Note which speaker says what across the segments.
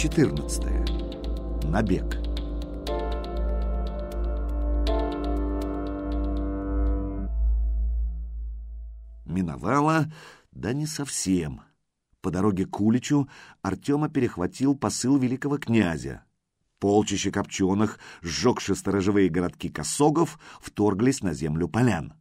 Speaker 1: 14. Набег. Миновало, да не совсем. По дороге к Уличу Артема перехватил посыл великого князя. Полчища копченых, сжегши сторожевые городки косогов, вторглись на землю полян.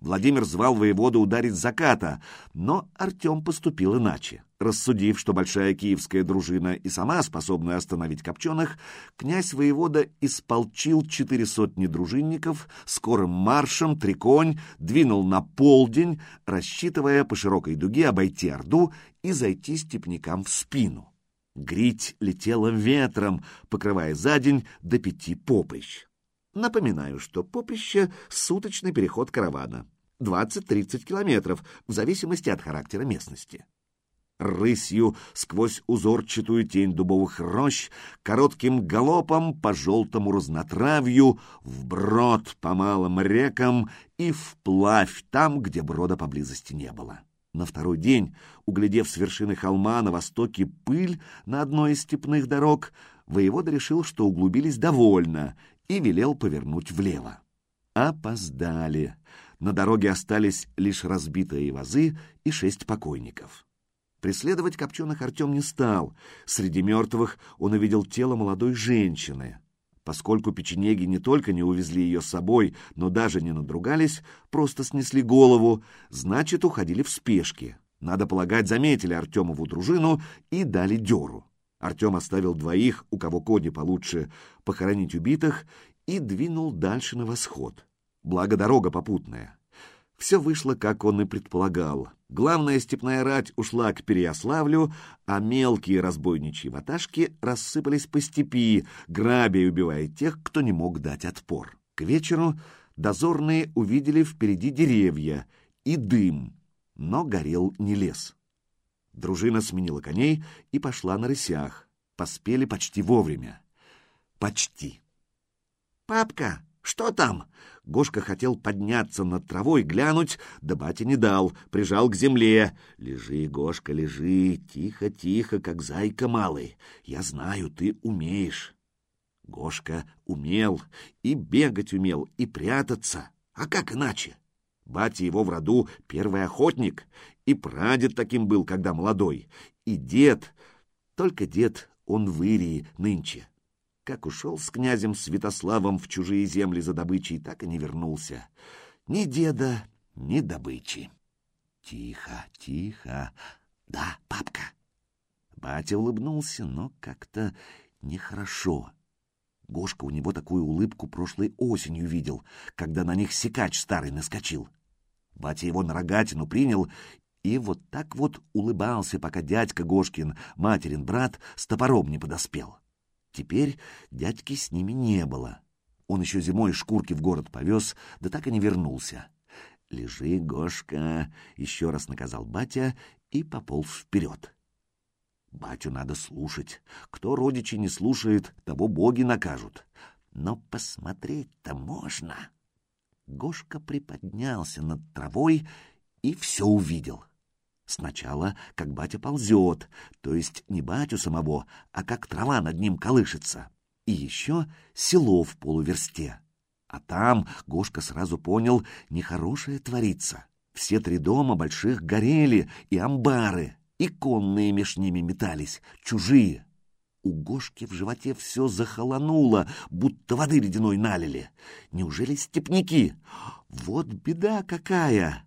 Speaker 1: Владимир звал воевода ударить заката, но Артем поступил иначе. Рассудив, что большая киевская дружина и сама способна остановить копченых, князь воевода исполчил четыре сотни дружинников, скорым маршем Триконь двинул на полдень, рассчитывая по широкой дуге обойти Орду и зайти степнякам в спину. Грить летела ветром, покрывая за день до пяти поприщ. Напоминаю, что поприще — суточный переход каравана. 20-30 километров, в зависимости от характера местности. Рысью сквозь узорчатую тень дубовых рощ, коротким галопом по желтому разнотравью, вброд по малым рекам и вплавь там, где брода поблизости не было. На второй день, углядев с вершины холма на востоке пыль на одной из степных дорог, воевода решил, что углубились довольно, и велел повернуть влево. Опоздали. На дороге остались лишь разбитые вазы и шесть покойников. Преследовать Копченых Артем не стал. Среди мертвых он увидел тело молодой женщины. Поскольку печенеги не только не увезли ее с собой, но даже не надругались, просто снесли голову, значит, уходили в спешке. Надо полагать, заметили Артемову дружину и дали дёру. Артем оставил двоих, у кого кони получше, похоронить убитых и двинул дальше на восход. Благо дорога попутная. Все вышло, как он и предполагал. Главная степная рать ушла к Переяславлю, а мелкие разбойничьи ваташки рассыпались по степи, грабя и убивая тех, кто не мог дать отпор. К вечеру дозорные увидели впереди деревья и дым, но горел не лес. Дружина сменила коней и пошла на рысях. Поспели почти вовремя. Почти. «Папка, что там?» Гошка хотел подняться над травой, глянуть, да батя не дал, прижал к земле. «Лежи, Гошка, лежи, тихо-тихо, как зайка малый. Я знаю, ты умеешь». Гошка умел, и бегать умел, и прятаться. А как иначе? Батя его в роду первый охотник, и прадед таким был, когда молодой, и дед, только дед он в Ирии нынче. Как ушел с князем Святославом в чужие земли за добычей, так и не вернулся. Ни деда, ни добычи. Тихо, тихо. Да, папка. Батя улыбнулся, но как-то нехорошо. Гошка у него такую улыбку прошлой осенью видел, когда на них секач старый наскочил. Батя его на рогатину принял и вот так вот улыбался, пока дядька Гошкин, материн брат, с топором не подоспел. Теперь дядьки с ними не было. Он еще зимой шкурки в город повез, да так и не вернулся. «Лежи, Гошка!» — еще раз наказал батя и пополз вперед. Батю надо слушать. Кто родичи не слушает, того боги накажут. Но посмотреть-то можно. Гошка приподнялся над травой и все увидел. Сначала, как батя ползет, то есть не батю самого, а как трава над ним колышется. И еще село в полуверсте. А там Гошка сразу понял, нехорошее творится. Все три дома больших горели, и амбары, и конные меж ними метались, чужие. У Гошки в животе все захолонуло, будто воды ледяной налили. Неужели степняки? Вот беда какая!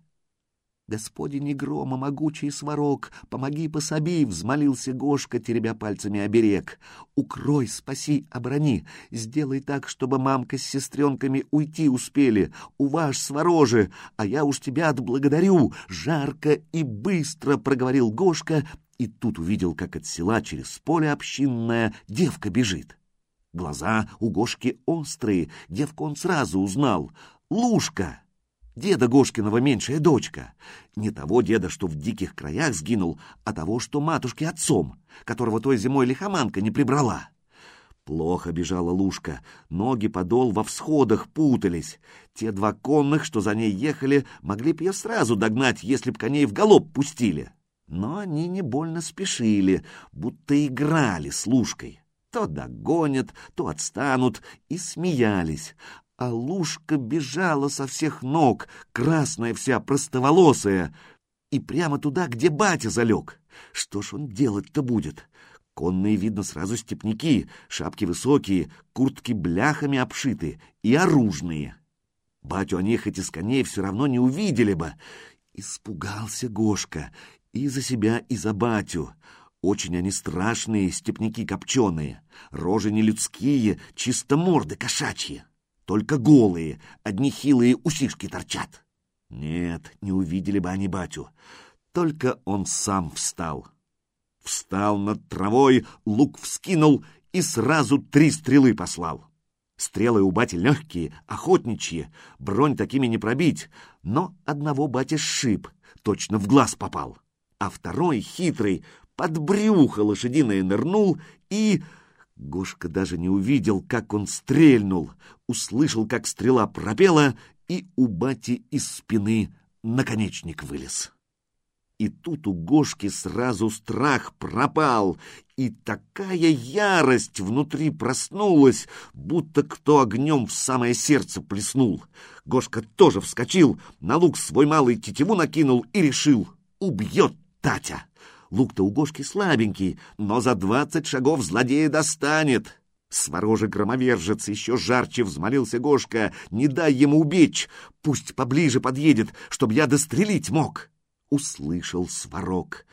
Speaker 1: «Господи грома, могучий сварог, помоги, пособи!» — взмолился Гошка, теребя пальцами оберег. «Укрой, спаси, оборони! Сделай так, чтобы мамка с сестренками уйти успели! Уваж, свароже! А я уж тебя отблагодарю!» Жарко и быстро проговорил Гошка, и тут увидел, как от села через поле общинное девка бежит. Глаза у Гошки острые, девку он сразу узнал. «Лушка!» Деда Гошкиного меньшая дочка. Не того деда, что в диких краях сгинул, а того, что матушке отцом, которого той зимой лихоманка не прибрала. Плохо бежала Лушка, ноги подол во всходах путались. Те два конных, что за ней ехали, могли б ее сразу догнать, если б коней в галоп пустили. но они не больно спешили, будто играли с Лушкой. То догонят, то отстанут, и смеялись. А Лушка бежала со всех ног, красная вся, простоволосая, и прямо туда, где батя залег. Что ж он делать-то будет? Конные, видно, сразу степняки, шапки высокие, куртки бляхами обшиты и оружные. Батю они хоть из коней все равно не увидели бы. Испугался Гошка и за себя, и за батю. Очень они страшные, степняки копченые, рожи не людские, чисто морды кошачьи. Только голые, одни хилые усишки торчат. Нет, не увидели бы они батю. Только он сам встал. Встал над травой, лук вскинул и сразу три стрелы послал. Стрелы у бати легкие, охотничьи, бронь такими не пробить, но одного батя сшиб, точно в глаз попал, а второй, хитрый, под брюхо лошадиное нырнул и... Гошка даже не увидел, как он стрельнул, услышал, как стрела пропела, и у бати из спины наконечник вылез. И тут у Гошки сразу страх пропал, и такая ярость внутри проснулась, будто кто огнем в самое сердце плеснул. Гошка тоже вскочил, на лук свой малый тетиву накинул и решил — убьет Татя. Лук-то у Гошки слабенький, но за двадцать шагов злодея достанет. Сворожий громовержец еще жарче взмолился Гошка. «Не дай ему убечь! Пусть поближе подъедет, чтоб я дострелить мог!» услышал сварог.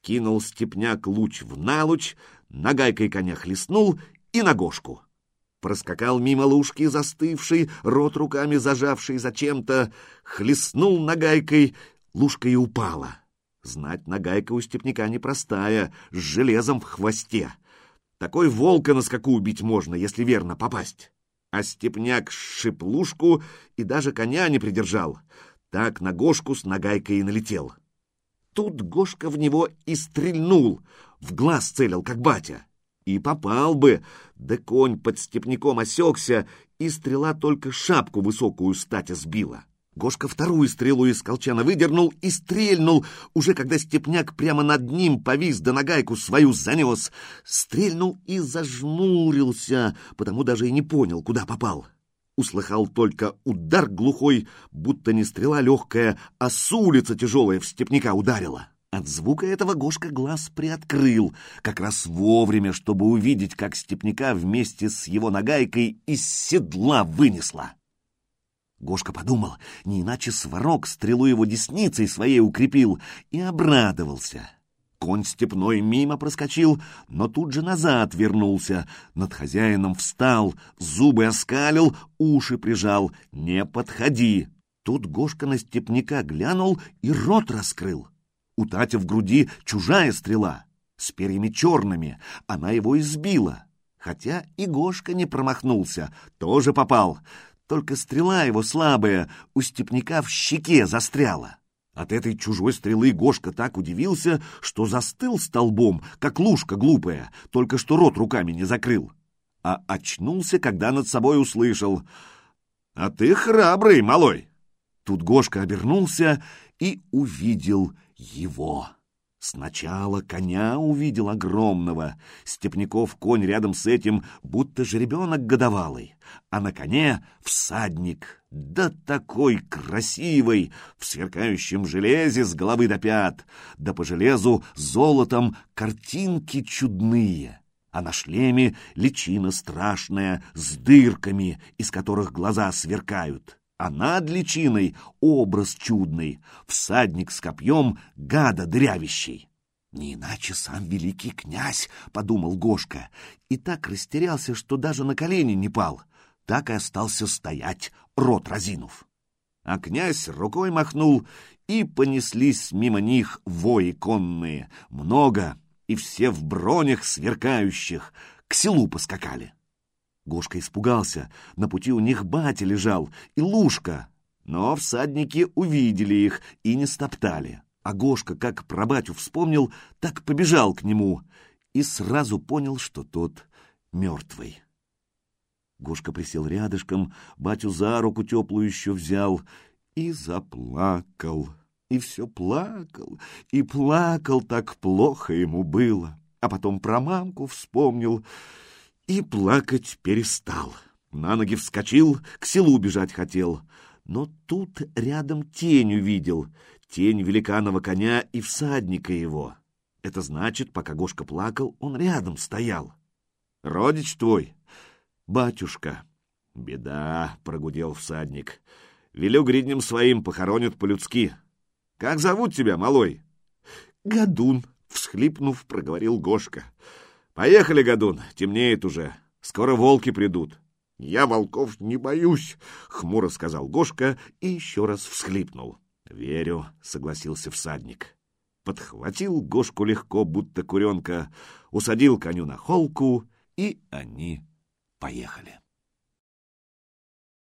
Speaker 1: Кинул степняк луч в налуч, нагайкой коня хлестнул и на гошку. Проскакал мимо лужки застывший, рот руками зажавший зачем-то, хлестнул нагайкой, лужка и упала. Знать, нагайка у степняка непростая, с железом в хвосте. Такой волка на скаку убить можно, если верно попасть. А степняк сшиб лужку и даже коня не придержал. Так на Гошку с нагайкой и налетел. Тут Гошка в него и стрельнул, в глаз целил, как батя. И попал бы, да конь под степняком осекся, и стрела только шапку высокую статя сбила. Гошка вторую стрелу из колчана выдернул и стрельнул, уже когда степняк прямо над ним повис да нагайку свою занес. Стрельнул и зажмурился, потому даже и не понял, куда попал услыхал только удар глухой, будто не стрела легкая, а с улицы тяжелая в степняка ударила. От звука этого Гошка глаз приоткрыл, как раз вовремя, чтобы увидеть, как степняка вместе с его нагайкой из седла вынесла. Гошка подумал, не иначе сварок стрелу его десницей своей укрепил, и обрадовался. Конь степной мимо проскочил, но тут же назад вернулся. Над хозяином встал, зубы оскалил, уши прижал. «Не подходи!» Тут Гошка на степняка глянул и рот раскрыл. У Татя в груди чужая стрела, с перьями черными. Она его избила. Хотя и Гошка не промахнулся, тоже попал. Только стрела его слабая у степняка в щеке застряла. От этой чужой стрелы Гошка так удивился, что застыл столбом, как лужка глупая, только что рот руками не закрыл. А очнулся, когда над собой услышал «А ты храбрый, малой!» Тут Гошка обернулся и увидел его. Сначала коня увидел огромного, Степняков конь рядом с этим, будто жеребенок годовалый, а на коне всадник, да такой красивый, в сверкающем железе с головы до пят, да по железу золотом картинки чудные, а на шлеме личина страшная с дырками, из которых глаза сверкают а над личиной образ чудный, всадник с копьем гада дрявящий. «Не иначе сам великий князь», — подумал Гошка, и так растерялся, что даже на колени не пал, так и остался стоять, рот разинув. А князь рукой махнул, и понеслись мимо них вои конные, много, и все в бронях сверкающих, к селу поскакали. Гошка испугался. На пути у них батя лежал и лужка. Но всадники увидели их и не стоптали. А Гошка, как про батю вспомнил, так побежал к нему и сразу понял, что тот мертвый. Гошка присел рядышком, батю за руку теплую еще взял и заплакал. И все плакал, и плакал, так плохо ему было. А потом про мамку вспомнил и плакать перестал. На ноги вскочил, к селу бежать хотел. Но тут рядом тень увидел, тень великанова коня и всадника его. Это значит, пока Гошка плакал, он рядом стоял. «Родич твой?» «Батюшка». «Беда», — прогудел всадник. «Велю гриднем своим похоронят по-людски». «Как зовут тебя, малой?» «Гадун», — всхлипнув, проговорил Гошка. «Поехали, Гадун, темнеет уже. Скоро волки придут». «Я волков не боюсь», — хмуро сказал Гошка и еще раз всхлипнул. «Верю», — согласился всадник. Подхватил Гошку легко, будто куренка, усадил коню на холку, и они поехали.